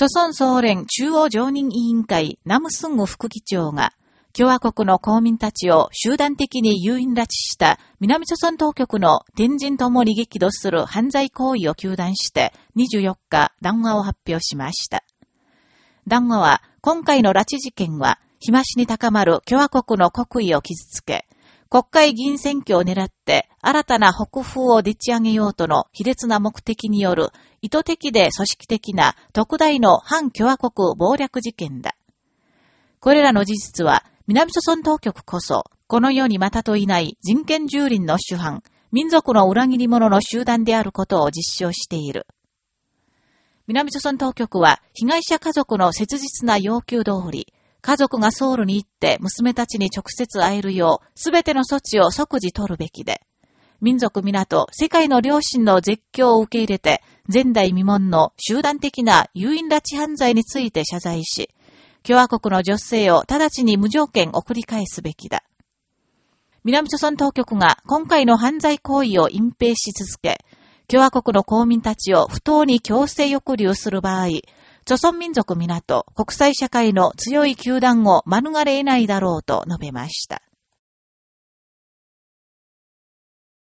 著村総連中央常任委員会ナムスング副議長が、共和国の公民たちを集団的に誘引拉致した南朝鮮当局の天神ともに激怒する犯罪行為を求断して24日談話を発表しました。談話は今回の拉致事件は日増しに高まる共和国の国威を傷つけ、国会議員選挙を狙って新たな北風をでち上げようとの卑劣な目的による意図的で組織的な特大の反共和国暴略事件だ。これらの事実は南諸村当局こそ、この世にまたといない人権蹂躙の主犯、民族の裏切り者の集団であることを実証している。南諸村当局は被害者家族の切実な要求通り、家族がソウルに行って娘たちに直接会えるよう、すべての措置を即時取るべきで、民族皆と世界の良心の絶叫を受け入れて、前代未聞の集団的な誘引拉致犯罪について謝罪し、共和国の女性を直ちに無条件送り返すべきだ。南朝鮮当局が今回の犯罪行為を隠蔽し続け、共和国の公民たちを不当に強制抑留する場合、朝鮮民族港国際社会の強い球団を免れ得ないだろうと述べました。